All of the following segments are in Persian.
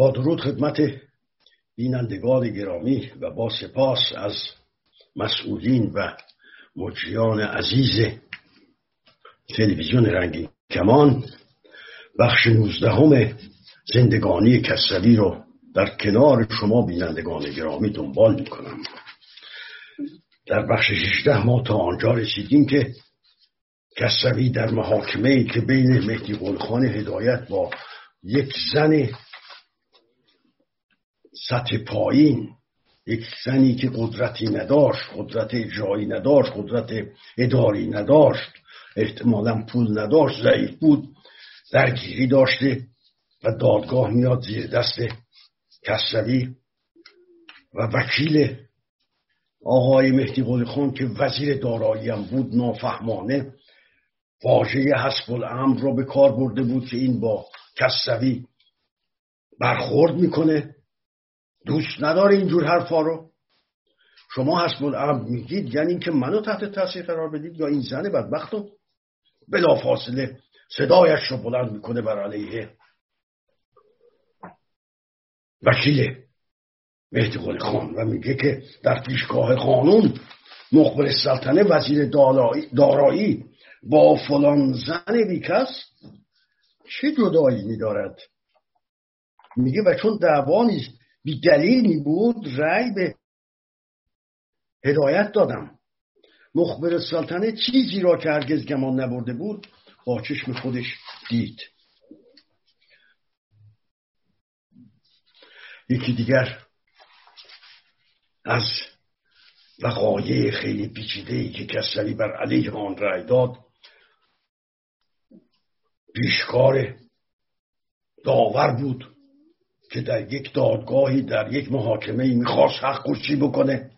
با درود خدمت بینندگان گرامی و با سپاس از مسئولین و مجریان عزیز تلویزیون رنگین کمان بخش نوزدهم زندگانی کسروی رو در کنار شما بینندگان گرامی دنبال می‌کنم. در بخش 16 ما تا آنجا رسیدیم که کسروی در محاکمه که بین مهدی قلخان هدایت با یک زن سطح پایین. یک زنی که قدرتی نداشت قدرت اجرایی نداشت قدرت اداری نداشت احتمالا پول نداشت ضعیف بود درگیری داشته و دادگاه میاد زیر دست کسروی و وکیل آقای مهدی قلی خان که وزیر دارایی هم بود نافهمانه واژه حسب الامر را به کار برده بود که این با کسروی برخورد می‌کنه. دوست نداره اینجور حرفا رو. شما حسب الامر میگید یعنی اینکه منو تحت تاثیر قرار بدید یا این زن بدبخت رو؟ بلا فاصله صدایش رو بلند می‌کنه بر علیه وکیل مهدی قلی خان و میگه که در پیشگاه قانون مخبر سلطنه وزیر دارایی با فلان زن بیکس چه جدایی میدارد؟ میگه و چون دعوا نیست بی دلیل می بود رأی به هدایت دادم. مخبر سلطنه چیزی را که هرگز گمان نبرده بود با چشم خودش دید. یکی دیگر از وقایع خیلی پیچیده ای که کسری بر علیه آن رأی داد پیشکار داور بود. که در یک دادگاهی در یک محاکمه می‌خواست حق کشی بکنه.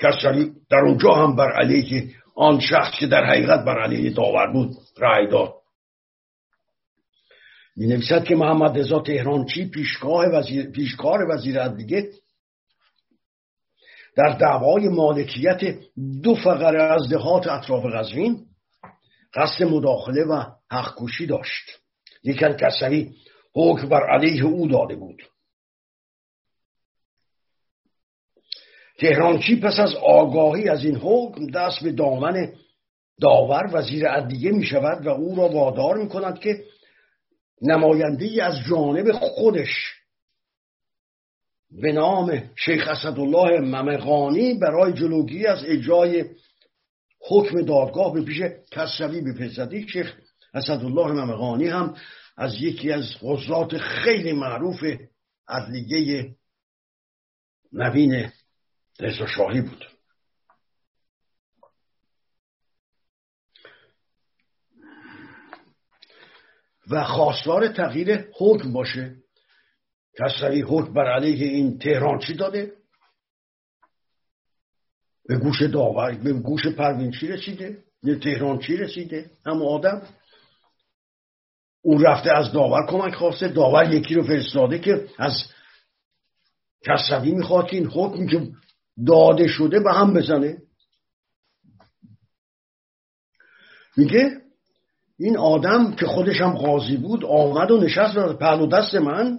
کسری در اونجا هم بر علیه آن شخص که در حقیقت بر علیه داور بود رأی داد. می نویسد که محمد رضا تهرانچی پیشگاه وزیر، پیشکار وزیر عدلیه در دعوای مالکیت دو فقره از دهات اطراف قزوین قصد مداخله و حق داشت. لیکن کسری حکم بر علیه او داده بود. تهرانچی پس از آگاهی از این حکم دست به دامن داور وزیر عدلیه می شود و او را وادار می کند که نماینده از جانب خودش به نام شیخ اسدالله ممقانی برای جلوگیری از اجرای حکم دادگاه به پیش کسروی بپیزدی شیخ اسدالله ممقانی هم از یکی از قضات خیلی معروف عدلیه نوین رضا شاهی بود. و خواستار تغییر حکم باشه. کسروی حکم بر علیه این تهران چی داده؟ به گوش داور به گوش پروین چی رسیده؟ به تهران چی رسیده؟ هم آدم؟ اون رفته از داور کمک خواسته داور یکی رو فرستاده که از کسروی می‌خواد که این حکمی که داده شده به هم بزنه. میگه این آدم که خودش هم قاضی بود آمد و نشست رو پهلو دست من.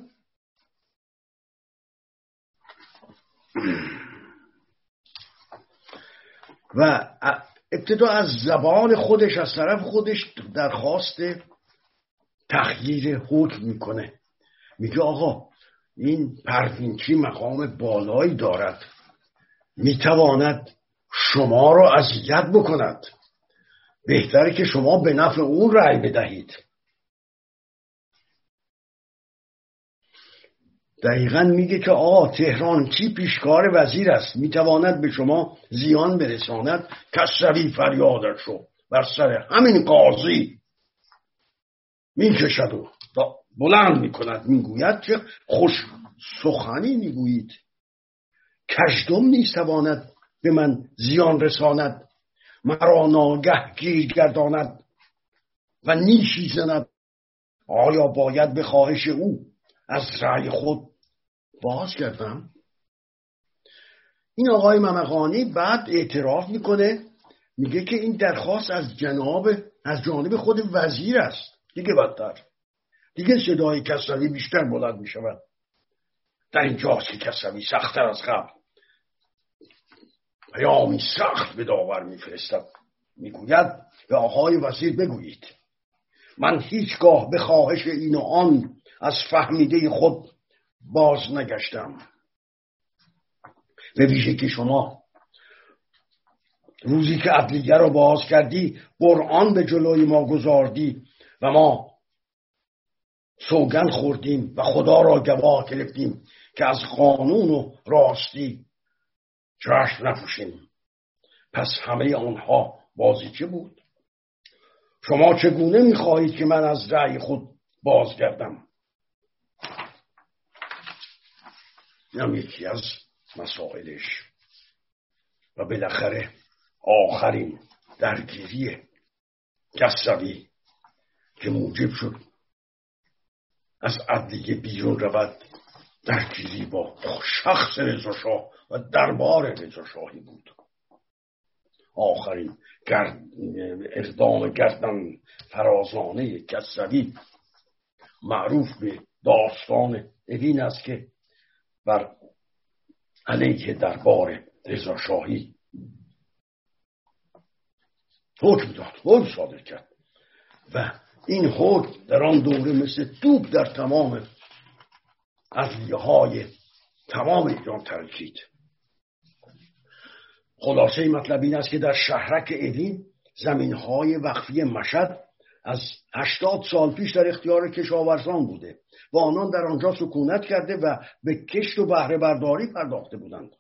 و ابتدا از زبان خودش از طرف خودش درخواست تغییر حکم می‌کنه. میگه آقا این پروینچی مقام بالایی دارد. می‌تواند شما را اذیت بکند. بهتره که شما به نفع اون رأی بدهید. دقیقا میگه که آقا تهران چی پیشکار وزیر است؟ می‌تواند به شما زیان برساند؟ کسروی فریادش شو بر سر همین قاضی. می‌کشد و بلند می‌کند می‌گوید که خوش سخنی می‌گویید. کشدم نیستواند به من زیان رساند مرا ناگه گیر گرداند و نیشی زند. آیا باید به خواهش او از رأی خود باز کردم این آقای ممقانی بعد اعتراف می‌کنه میگه که این درخواست از جناب از جانب خود وزیر است. دیگه بدتر. دیگه صدای کسروی بیشتر بلند می‌شود. در اینجاست که کسوی سختتر از قبل. پیامی سخت به داور میفرستد می‌گوید به آقای وزیر بگویید. من هیچگاه به خواهش این و آن از فهمیده خود باز نگشتم. به ویژه که شما روزی که عدلیه را باز کردی قرآن به جلوی ما گذاردی و ما سوگن خوردیم و خدا را گواه گرفتیم که از قانون و راستی جشن نپوشیم. پس همه آنها بازیچه بود؟ شما چگونه می‌خواهید که من از رأی خود بازگردم؟ اینم یکی از مسائلش. و بالاخره آخرین درگیری کسروی که موجب شد از عدلیه بیرون رود درگیری با شخص رضا و دربار رضا شاهی بود. آخرین گرد اقدام گردن فرازانه کسروی معروف به داستان اوین است که بر علیه دربار رضا شاهی حکم داد حکم صادر کرد و این حکم در آن دوره مثل توپ در تمام عدلیه های تمام ایران ترکید. خلاصه مطلب این است که در شهرک اوین زمین های وقفی مشد از هشتاد سال پیش در اختیار کشاورزان بوده و آنان در آنجا سکونت کرده و به کشت و بهره برداری پرداخته بودند.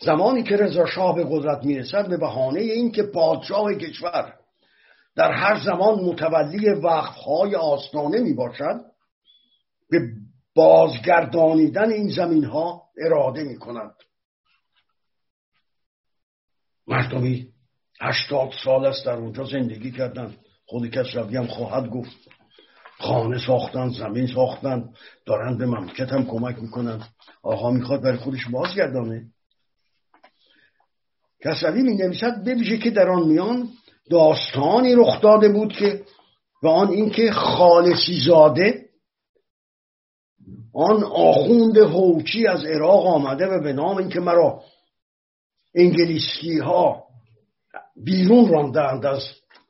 زمانی که رضا شاه به قدرت می‌رسد به بهانه اینکه پادشاه کشور در هر زمان متولی وقفهای آستانه می باشد به بازگردانیدن این زمین ها اراده می کند مردمی هشتاد سال است در اونجا زندگی کردند خود کس هم خواهد گفت. خانه ساختن زمین ساختن دارن به مملکت هم کمک می‌کنن. آقا می‌خواد برای خودش بازگردانه. کسروی می نویسد بویژه که در آن میان داستانی رخ داده بود که و آن اینکه خالصی زاده آن آخوند هوچی از عراق آمده و به نام اینکه مرا انگلیسی ها بیرون راندند از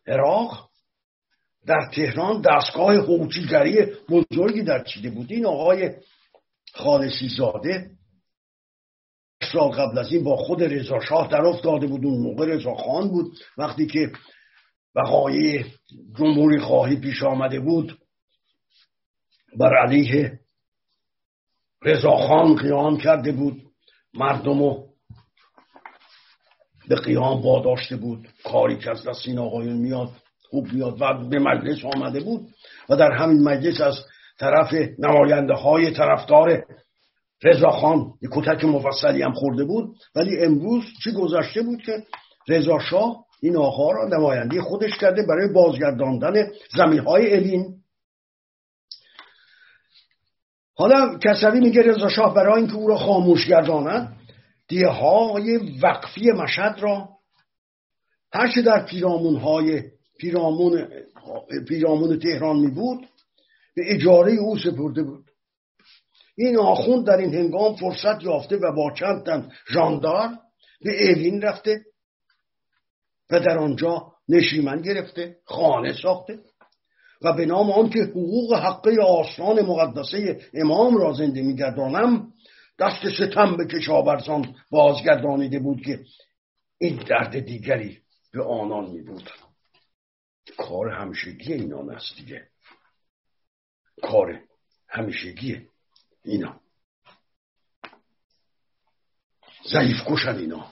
عراق در تهران دستگاه هوچیگری بزرگی در چیده بود. این آقای خالصی زاده سال قبل از این با خود رضا شاه در افتاده بود. اون موقع رضا خان بود. وقتی که وقایع جمهوری خواهی پیش آمده بود بر علیه رضاخان قیام کرده بود. مردم به قیام واداشته بود. کاری که از دست این آقایون میاد خوب میاد و به مجلس آمده بود. و در همین مجلس از طرف نماینده های طرفدار رضا خان یک کتک مفصلی هم خورده بود ولی امروز چی گذشته بود که رضا شاه این آقا را نمایندی خودش کرده برای بازگرداندن زمین های الین. حالا کسوی میگه رضا شاه برای اینکه او را خاموش گرداند دیه های وقفی مشهد را هرچه در پیرامون های پیرامون, پیرامون تهران می بود به اجاره او سپرده بود. این آخوند در این هنگام فرصت یافته و با چند تن جاندار به اوین رفته و در آنجا نشیمن گرفته خانه ساخته و به نام آن که حقوق حقه آسان مقدسه امام را زنده میگردانم دست ستم به کشاورزان بازگردانیده بود که این درد دیگری به آنان می بود کار همیشگی اینان است دیگه. کار همیشگی اینا. ضعیف کشن اینا.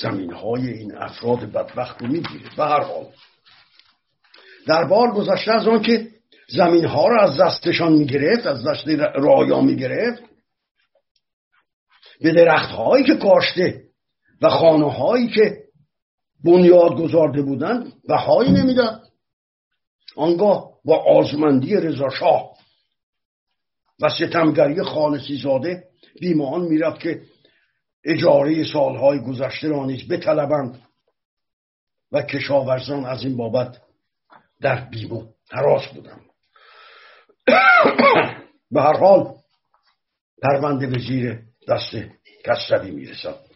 زمین های این افراد بدبخت رو می‌گیره. به هر حال. در بار گذشته از آن که زمین ها رو از دستشان می‌گرفت از دست رایا می‌گرفت به درخت هایی که کاشته و خانه هایی که بنیاد گذارده بودند و هایی نمی‌داد. آنگاه با آزمندی رضا شاه و ستمگری خالصی زاده بیمان می‌رفت که اجاره سالهای گذشته را نیز بطلبند و کشاورزان از این بابت در بیمو حراس بودند. به هر حال پرونده به زیر دست کسروی می‌رسد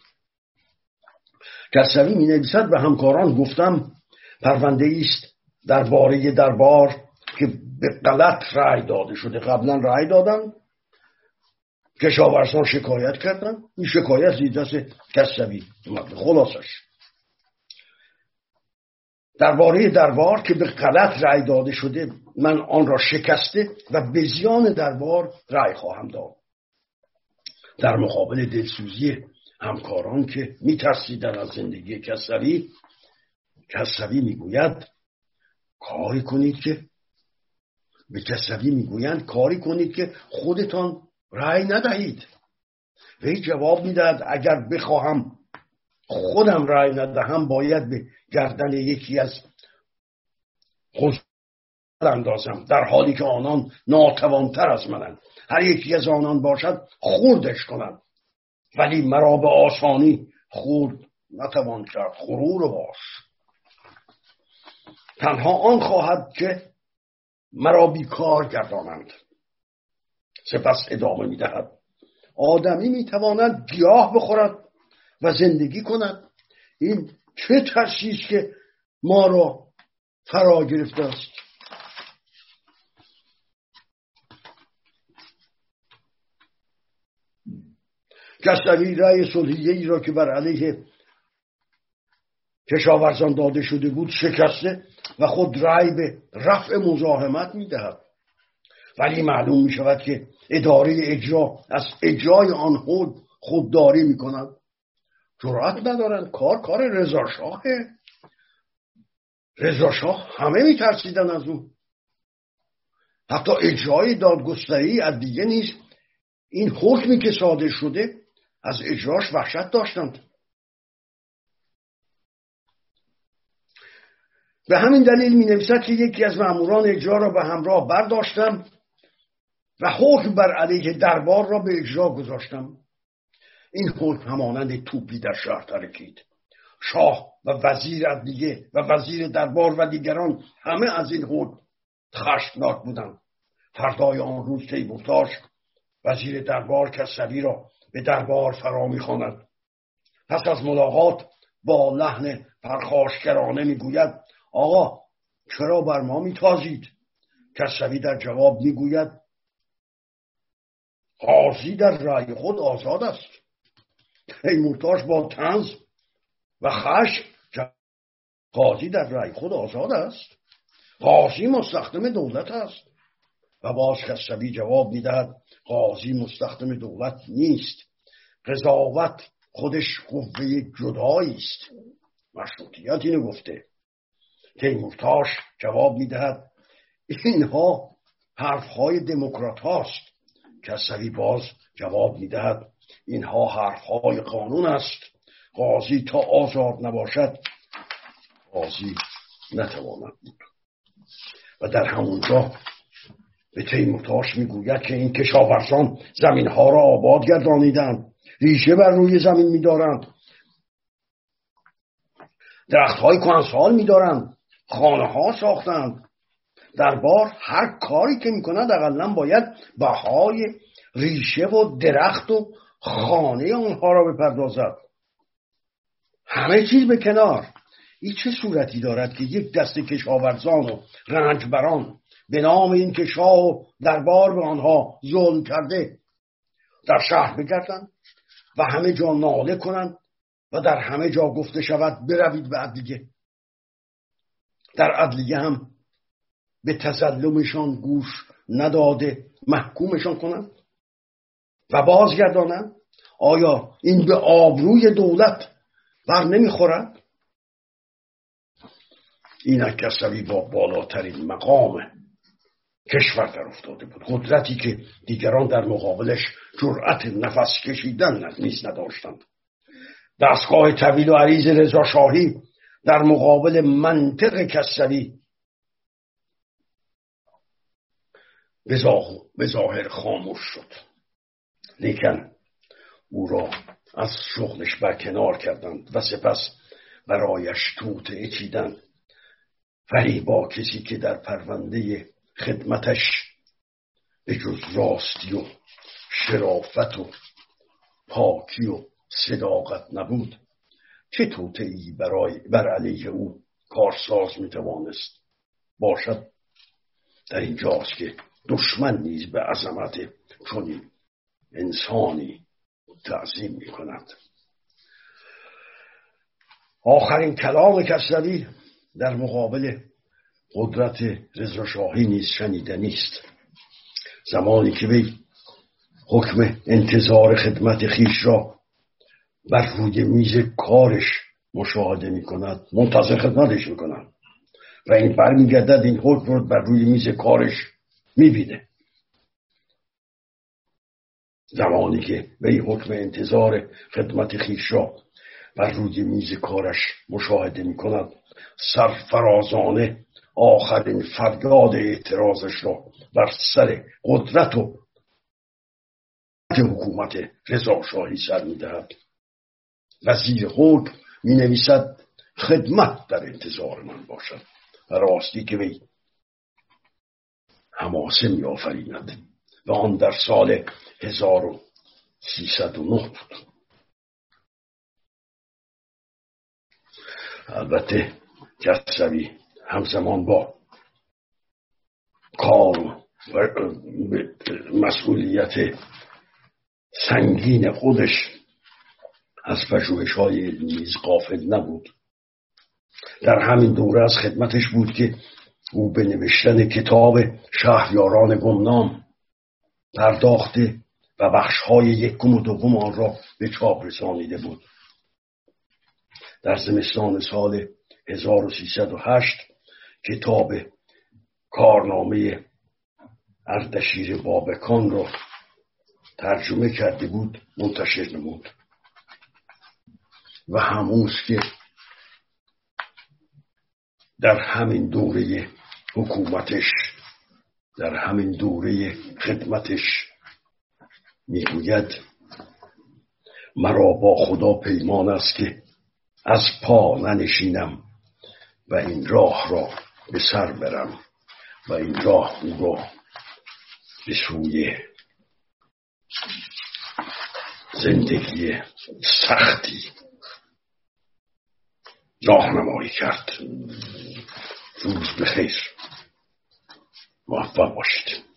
کسروی می نویسد به همکاران گفتم پرونده است درباره دربار که به غلط رأی داده شده. قبلا رأی دادن. کشاورزان شکایت کردن. این شکایت زیر دست کسروی خلاصش. درباره دربار که به غلط رأی داده شده من آن را شکسته و به زیان دربار رأی خواهم داد. در مقابل دلسوزی همکاران که میترسیدن از زندگی کسروی کسروی می‌گوید کاری کنید که به کسروی می‌گویند کاری کنید که خودتان رأی ندهید. وی جواب می‌دهد اگر بخواهم خودم رأی ندهم باید به گردن یکی از خود اندازم در حالی که آنان ناتوانتر از منند. هر یکی از آنان باشد خوردش کنند ولی مرا به آسانی خورد نتوان کرد غرور باش. تنها آن خواهد که مرا بیکار گردانند. سپس ادامه می‌دهد. آدمی می‌تواند گیاه بخورد و زندگی کند. این چه ترسی که ما را فرا گرفته است. کسروی رأی صلحیه ای را که بر علیه کشاورزان داده شده بود شکسته. و خود رأی به رفع مزاحمت می‌دهد. ولی معلوم می شود که اداره اجرا از اجرای آن خود خودداری می کند جرأت ندارند. کار کار رضاشاهه. رضاشاه همه میترسیدن از او. حتی اجرای دادگستری از دیگه نیست. این حکمی که صادر شده از اجراش وحشت داشتند. به همین دلیل می نویسد که یکی از ماموران اجرا را به همراه برداشتم و حکم بر علیه دربار را به اجرا گذاشتم. این حکم همانند توپی در شهر ترکید. شاه و وزیر دیگه و وزیر دربار و دیگران همه از این حکم خشمناک بودند. فردای آن روز تیمورتاش وزیر دربار کسروی را به دربار فرا می‌خواند پس از ملاقات با لحن پرخاشگرانه می‌گوید آقا چرا بر ما میتازید؟ کسروی در جواب می‌گوید قاضی در رأی خود آزاد است. تیمورتاش با تنز و خش قاضی در رأی خود آزاد است. قاضی مستخدم دولت است. و باز کسروی جواب می‌دهد قاضی مستخدم دولت نیست. قضاوت خودش قوه جدایی است. مشروطیت اینو گفته. تیمورتاش جواب می‌دهد. اینها حرفهای دموکرات هاست کسری باز جواب می‌دهد. اینها حرفهای قانون است. قاضی تا آزاد نباشد قاضی نتواند بود. و در همونجا به تیمورتاش می‌گوید که این کشاورزان زمین ها را آباد گردانیدند. ریشه بر روی زمین میدارند. درخت های کنسال میدارند. خانه ها ساختند. در بار هر کاری که می‌کنند اقلا باید بهای ریشه و درخت و خانه آنها را بپردازد. همه چیز به کنار. این چه صورتی دارد که یک دست کشاورزان و رنجبران به نام این که و دربار به آنها ظلم کرده در شهر بگردند و همه جا ناله کنند و در همه جا گفته شود بروید به عدلیه در عدلیه هم به تظلمشان گوش نداده محکومشان کنند و بازگردانند آیا این به آبروی دولت بر نمی‌خورد؟ اینک کسوی با بالاترین مقام کشور در افتاده بود. قدرتی که دیگران در مقابلش جرأت نفس کشیدن نیز نداشتند. دستگاه طویل و عریض رضا شاهی در مقابل منطق کسری به ظاهر خاموش شد. لیکن او را از شغلش برکنار کردند و سپس برایش توته چیدند ولی با کسی که در پرونده خدمتش به جز راستی و شرافت و پاکی و صداقت نبود چه توته ای برای بر علیه او کارساز می‌توانست باشد؟ در اینجاست که دشمن نیز به عظمت چنین انسانی تعظیم می کند آخرین کلام کسروی در مقابل قدرت رضاشاهی نیز شنیدنی است زمانی که وی حکم انتظار خدمت خیش را بر روی میز کارش مشاهده می کند منتظر خدمتش می کند و این برمیگردد این حکم رو بر روی میز کارش می‌بینه. زمانی که وی حکم انتظار خدمت خیش را بر روی میز کارش مشاهده می کند سرفرازانه آخرین فریاد اعتراضش را بر سر قدرت و حکومت رضا شاهی سر می‌دهد. وزیر حکم می نویسد خدمت در انتظار من باشد و راستی که وی هماسه می آفریند و آن در سال 1309 بود البته کسوی همزمان با کار و مسئولیت سنگین خودش از پژوهش های نیز قافل نبود. در همین دوره از خدمتش بود که او به نوشتن کتاب شهریاران گمنام پرداخته و بخشهای یکم و دوم آن را به چاپ رسانیده بود. در زمستان سال 1308 کتاب کارنامه اردشیر بابکان را ترجمه کرده بود منتشر نمود. و همونست که در همین دوره حکومتش در همین دوره خدمتش می‌گوید مرا با خدا پیمان است که از پا ننشینم و این راه را به سر برم و این راه او را به سوی زندگی سختی راهنمایی کرد. روز بخیر. موفق باشید.